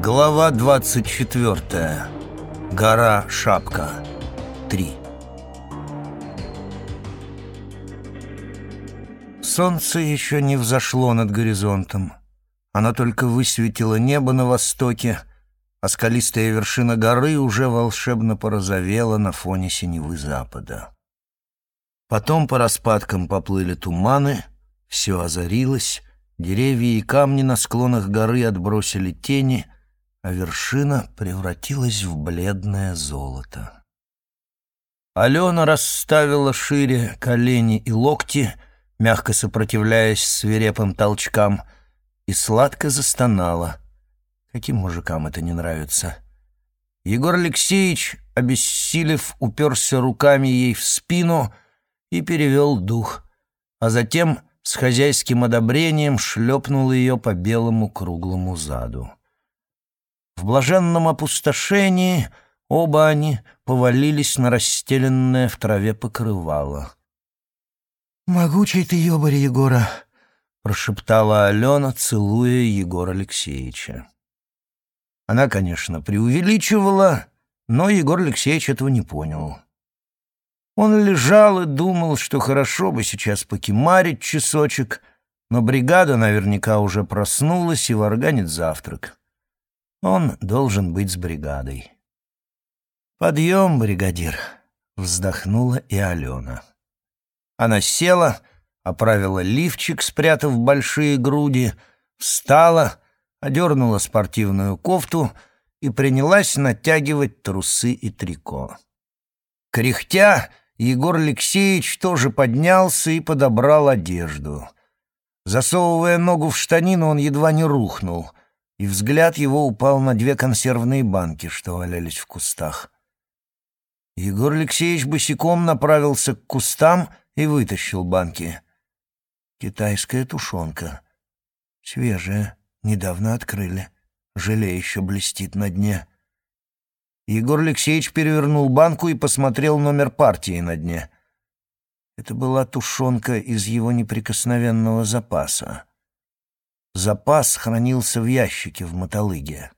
Глава 24. Гора Шапка. 3. Солнце еще не взошло над горизонтом. Оно только высветило небо на востоке, а скалистая вершина горы уже волшебно порозовела на фоне синевы запада. Потом по распадкам поплыли туманы, все озарилось, деревья и камни на склонах горы отбросили тени — а вершина превратилась в бледное золото. Алена расставила шире колени и локти, мягко сопротивляясь свирепым толчкам, и сладко застонала. Каким мужикам это не нравится? Егор Алексеевич, обессилев, уперся руками ей в спину и перевел дух, а затем с хозяйским одобрением шлепнул ее по белому круглому заду. В блаженном опустошении оба они повалились на расстеленное в траве покрывало. «Могучий ты, ёбарь Егора!» — прошептала Алена, целуя Егора Алексеевича. Она, конечно, преувеличивала, но Егор Алексеевич этого не понял. Он лежал и думал, что хорошо бы сейчас покемарить часочек, но бригада наверняка уже проснулась и варганит завтрак. Он должен быть с бригадой. «Подъем, бригадир!» — вздохнула и Алена. Она села, оправила лифчик, спрятав большие груди, встала, одернула спортивную кофту и принялась натягивать трусы и трико. Кряхтя, Егор Алексеевич тоже поднялся и подобрал одежду. Засовывая ногу в штанину, он едва не рухнул — и взгляд его упал на две консервные банки, что валялись в кустах. Егор Алексеевич босиком направился к кустам и вытащил банки. Китайская тушенка. Свежая, недавно открыли. Желе еще блестит на дне. Егор Алексеевич перевернул банку и посмотрел номер партии на дне. Это была тушенка из его неприкосновенного запаса. Запас хранился в ящике в мотолыге.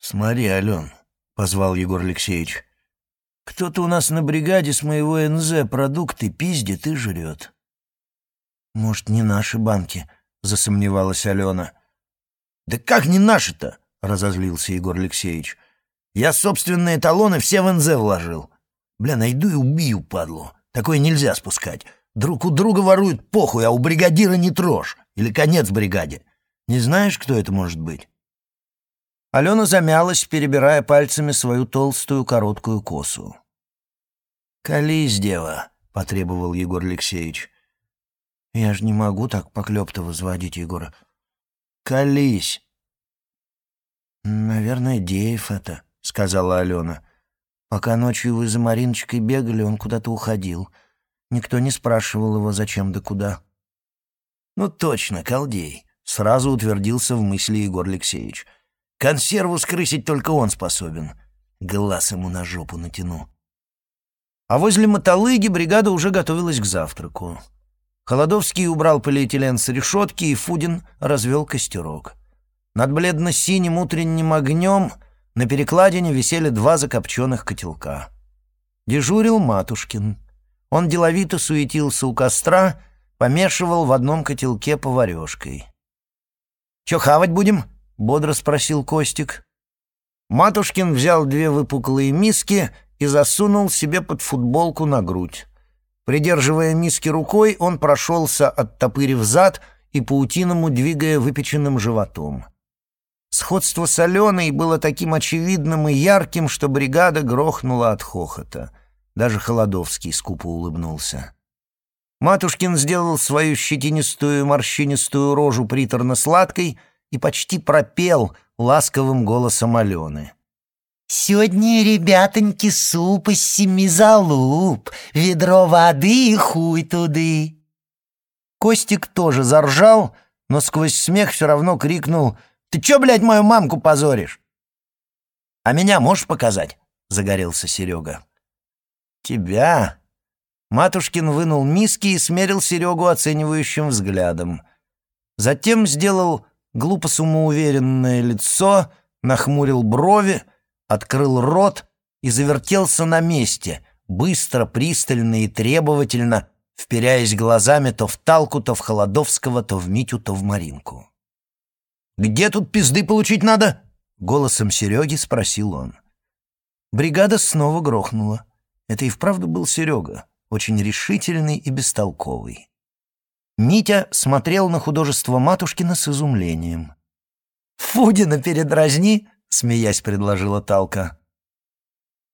«Смотри, Ален», — позвал Егор Алексеевич, — «кто-то у нас на бригаде с моего НЗ продукты пиздит и жрет». «Может, не наши банки?» — засомневалась Алена. «Да как не наши-то?» — разозлился Егор Алексеевич. «Я собственные талоны все в НЗ вложил. Бля, найду и убью, падлу. Такое нельзя спускать. Друг у друга воруют похуй, а у бригадира не трожь. Или конец бригаде. Не знаешь, кто это может быть?» Алена замялась, перебирая пальцами свою толстую короткую косу. «Колись, дева», — потребовал Егор Алексеевич. «Я же не могу так поклёпто возводить Егора. Колись!» «Наверное, Деев это», — сказала Алена. «Пока ночью вы за Мариночкой бегали, он куда-то уходил. Никто не спрашивал его, зачем да куда». «Ну точно, колдей», — сразу утвердился в мысли Егор Алексеевич. «Консерву скрысить только он способен. Глаз ему на жопу натяну». А возле мотолыги бригада уже готовилась к завтраку. Холодовский убрал полиэтилен с решетки, и Фудин развел костерок. Над бледно-синим утренним огнем на перекладине висели два закопченных котелка. Дежурил Матушкин. Он деловито суетился у костра помешивал в одном котелке поварешкой. «Чё хавать будем?» — бодро спросил Костик. Матушкин взял две выпуклые миски и засунул себе под футболку на грудь. Придерживая миски рукой, он прошелся, оттопырив зад и паутиному двигая выпеченным животом. Сходство с Аленой было таким очевидным и ярким, что бригада грохнула от хохота. Даже Холодовский скупо улыбнулся. Матушкин сделал свою щетинистую морщинистую рожу приторно-сладкой и почти пропел ласковым голосом Алены. «Сегодня, ребятоньки, суп из семи залуп, ведро воды и хуй туды». Костик тоже заржал, но сквозь смех все равно крикнул «Ты чё, блядь, мою мамку позоришь?» «А меня можешь показать?» — загорелся Серега. «Тебя?» Матушкин вынул миски и смерил Серегу оценивающим взглядом. Затем сделал глупо самоуверенное лицо, нахмурил брови, открыл рот и завертелся на месте, быстро, пристально и требовательно, вперяясь глазами то в Талку, то в Холодовского, то в Митю, то в Маринку. «Где тут пизды получить надо?» — голосом Сереги спросил он. Бригада снова грохнула. Это и вправду был Серега, очень решительный и бестолковый. Митя смотрел на художество Матушкина с изумлением. «Фудина передразни!» — смеясь предложила Талка.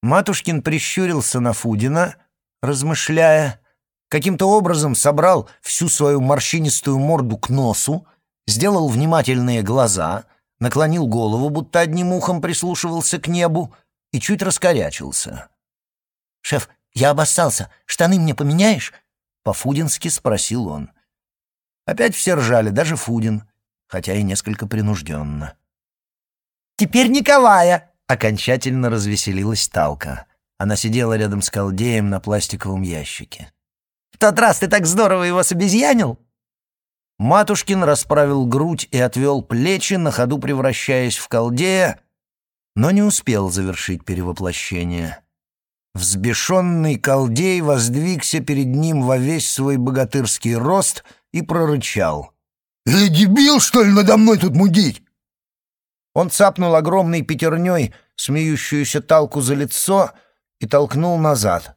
Матушкин прищурился на Фудина, размышляя, каким-то образом собрал всю свою морщинистую морду к носу, сделал внимательные глаза, наклонил голову, будто одним ухом прислушивался к небу, и чуть раскорячился. «Шеф, я обоссался. Штаны мне поменяешь?» По-фудински спросил он. Опять все ржали, даже Фудин, хотя и несколько принужденно. «Теперь Николая!» — окончательно развеселилась Талка. Она сидела рядом с колдеем на пластиковом ящике. «В тот раз ты так здорово его собезьянил!» Матушкин расправил грудь и отвел плечи, на ходу превращаясь в колдея, но не успел завершить перевоплощение. Взбешенный колдей воздвигся перед ним во весь свой богатырский рост и прорычал. «Ты дебил, что ли, надо мной тут мудить?» Он цапнул огромной пятерней смеющуюся Талку за лицо и толкнул назад.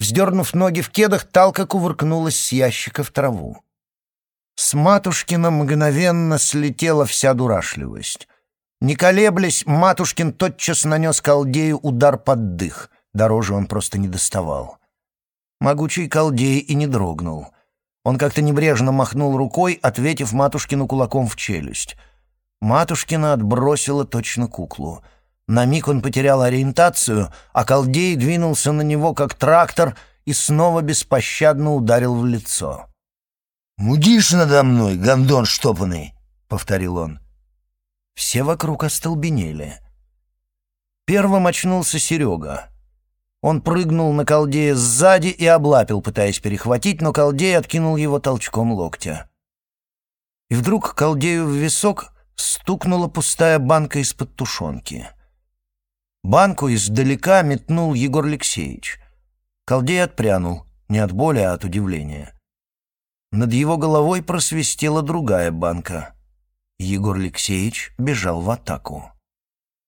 Вздернув ноги в кедах, Талка кувыркнулась с ящика в траву. С Матушкина мгновенно слетела вся дурашливость. Не колеблясь, Матушкин тотчас нанес колдею удар под дых. Дороже он просто не доставал. Могучий колдей и не дрогнул. Он как-то небрежно махнул рукой, ответив Матушкину кулаком в челюсть. Матушкина отбросила точно куклу. На миг он потерял ориентацию, а колдей двинулся на него, как трактор, и снова беспощадно ударил в лицо. «Мудишь надо мной, гондон штопанный!» — повторил он. Все вокруг остолбенели. Первым очнулся Серега. Он прыгнул на колдея сзади и облапил, пытаясь перехватить, но колдей откинул его толчком локтя. И вдруг колдею в висок стукнула пустая банка из-под тушенки. Банку издалека метнул Егор Алексеевич. Колдей отпрянул, не от боли, а от удивления. Над его головой просвистела другая банка. Егор Алексеевич бежал в атаку.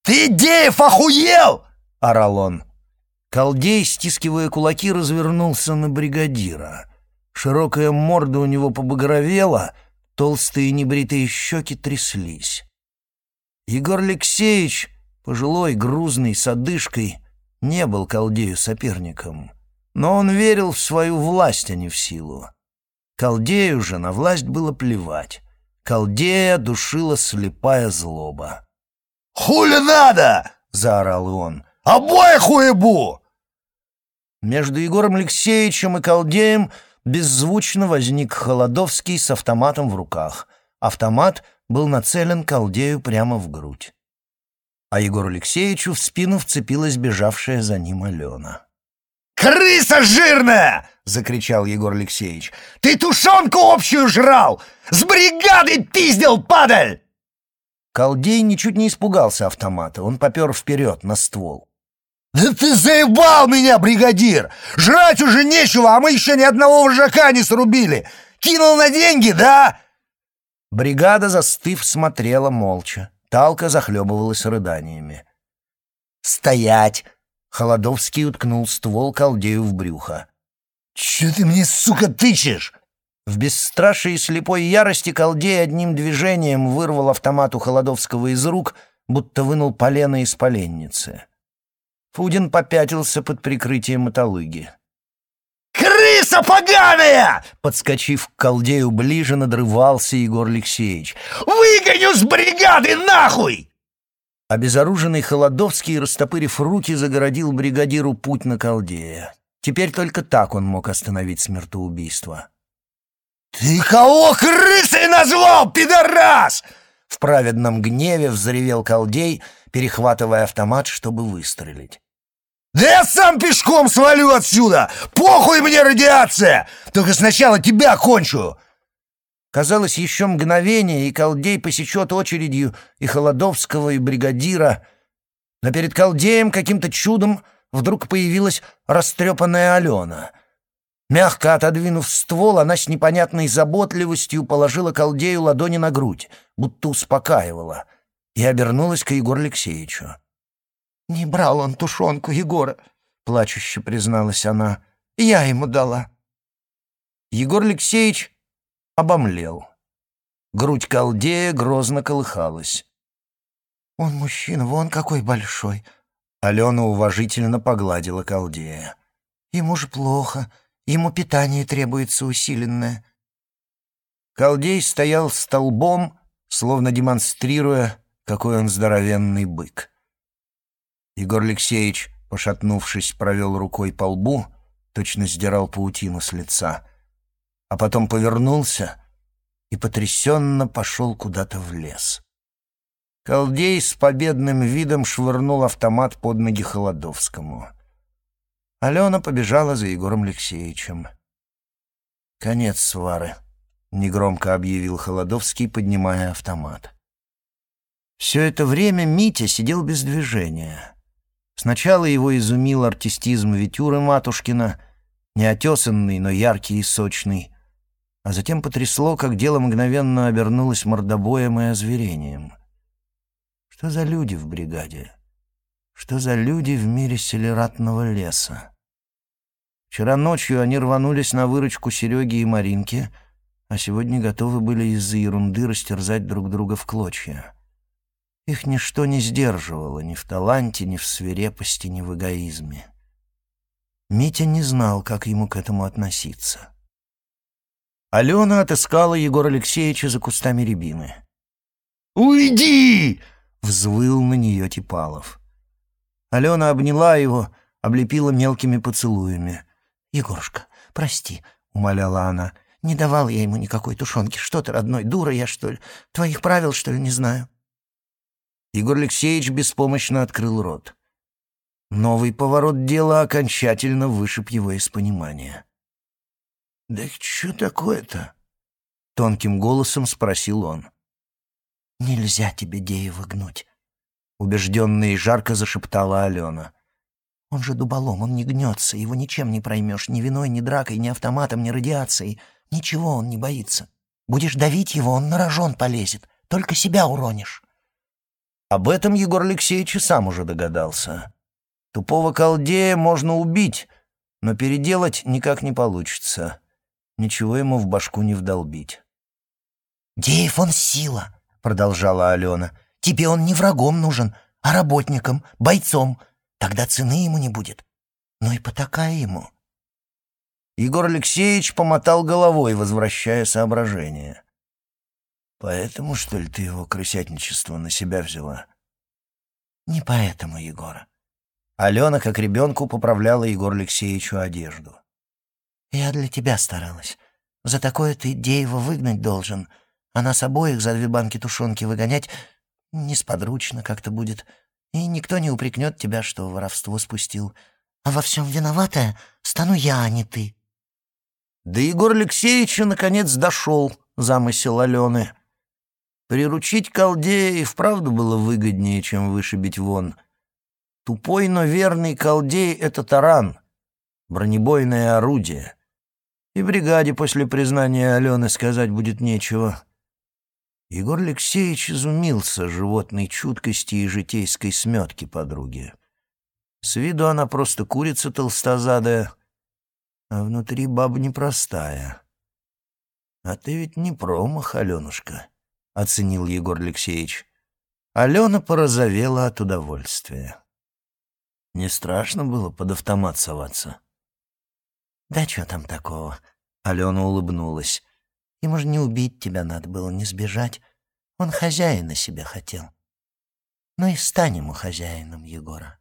«Ты, Деев, охуел!» — орал он. Колдей, стискивая кулаки, развернулся на бригадира. Широкая морда у него побагровела, толстые небритые щеки тряслись. Егор Алексеевич, пожилой, грузный, с одышкой, не был колдею соперником. Но он верил в свою власть, а не в силу. Колдею же на власть было плевать. Колдея душила слепая злоба. «Хули надо!» — заорал он. «Обоих уебу!» Между Егором Алексеевичем и Колдеем беззвучно возник Холодовский с автоматом в руках. Автомат был нацелен Колдею прямо в грудь. А Егору Алексеевичу в спину вцепилась бежавшая за ним Алена. «Крыса жирная!» — закричал Егор Алексеевич. «Ты тушенку общую жрал! С бригадой пиздил, падаль!» Колдей ничуть не испугался автомата. Он попер вперед на ствол. «Да ты заебал меня, бригадир! Жрать уже нечего, а мы еще ни одного вожака не срубили! Кинул на деньги, да?» Бригада, застыв, смотрела молча. Талка захлебывалась рыданиями. «Стоять!» — Холодовский уткнул ствол колдею в брюхо. «Че ты мне, сука, тычешь?» В бесстрашии и слепой ярости колдей одним движением вырвал автомат у Холодовского из рук, будто вынул полено из поленницы. Фудин попятился под прикрытием мотолыги. «Крыса поганая!» Подскочив к колдею ближе, надрывался Егор Алексеевич. «Выгоню с бригады нахуй!» Обезоруженный Холодовский, растопырив руки, загородил бригадиру путь на колдея. Теперь только так он мог остановить смертоубийство. «Ты кого крысой назвал, пидорас?» В праведном гневе взревел колдей, перехватывая автомат, чтобы выстрелить. «Да я сам пешком свалю отсюда! Похуй мне радиация! Только сначала тебя кончу!» Казалось, еще мгновение, и колдей посечет очередью и Холодовского, и бригадира. Но перед колдеем каким-то чудом вдруг появилась растрепанная Алена. Мягко отодвинув ствол, она с непонятной заботливостью положила колдею ладони на грудь, будто успокаивала, и обернулась к Егору Алексеевичу. «Не брал он тушенку Егора», — плачуще призналась она. «Я ему дала». Егор Алексеевич обомлел. Грудь колдея грозно колыхалась. «Он мужчина, вон какой большой!» Алена уважительно погладила колдея. «Ему же плохо, ему питание требуется усиленное». Колдей стоял столбом, словно демонстрируя, какой он здоровенный бык. Егор Алексеевич, пошатнувшись, провел рукой по лбу, точно сдирал паутину с лица — а потом повернулся и потрясенно пошел куда-то в лес. Колдей с победным видом швырнул автомат под ноги Холодовскому. Алена побежала за Егором Алексеевичем. «Конец свары», — негромко объявил Холодовский, поднимая автомат. Все это время Митя сидел без движения. Сначала его изумил артистизм Витюры Матушкина, неотесанный, но яркий и сочный, а затем потрясло, как дело мгновенно обернулось мордобоем и озверением. Что за люди в бригаде? Что за люди в мире селератного леса? Вчера ночью они рванулись на выручку Сереги и Маринки, а сегодня готовы были из-за ерунды растерзать друг друга в клочья. Их ничто не сдерживало ни в таланте, ни в свирепости, ни в эгоизме. Митя не знал, как ему к этому относиться. Алена отыскала Егора Алексеевича за кустами рябины. «Уйди!» — взвыл на нее Типалов. Алена обняла его, облепила мелкими поцелуями. «Егорушка, прости», — умоляла она. «Не давал я ему никакой тушенки. Что ты, родной, дура я, что ли? Твоих правил, что ли, не знаю?» Егор Алексеевич беспомощно открыл рот. Новый поворот дела окончательно вышиб его из понимания. «Да что такое-то?» — тонким голосом спросил он. «Нельзя тебе Деева гнуть», — убежденно и жарко зашептала Алена. «Он же дуболом, он не гнется, его ничем не проймешь, ни виной, ни дракой, ни автоматом, ни радиацией. Ничего он не боится. Будешь давить его, он на рожон полезет, только себя уронишь». Об этом Егор Алексеевич и сам уже догадался. Тупого колдея можно убить, но переделать никак не получится ничего ему в башку не вдолбить. «Деев он сила», — продолжала Алена. «Тебе он не врагом нужен, а работником, бойцом. Тогда цены ему не будет. Ну и потакай ему». Егор Алексеевич помотал головой, возвращая соображение. «Поэтому, что ли, ты его крысятничество на себя взяла?» «Не поэтому, Егора». Алена, как ребенку, поправляла Егору Алексеевичу одежду. «Я для тебя старалась. За такое ты Деева выгнать должен, а нас обоих за две банки тушенки выгонять несподручно как-то будет, и никто не упрекнет тебя, что воровство спустил. А во всем виноватая стану я, а не ты». До Егора Алексеевича наконец дошел замысел Алены. Приручить колдея и вправду было выгоднее, чем вышибить вон. Тупой, но верный колдей — это таран, бронебойное орудие — и бригаде после признания Алены сказать будет нечего. Егор Алексеевич изумился животной чуткости и житейской сметки подруги. С виду она просто курица толстозадая, а внутри баба непростая. «А ты ведь не промах, Аленушка», — оценил Егор Алексеевич. Алена порозовела от удовольствия. Не страшно было под автомат соваться? «Да что там такого?» — Алена улыбнулась. «Ему же не убить тебя надо было, не сбежать. Он хозяина себе хотел. Ну и стань ему хозяином, Егора».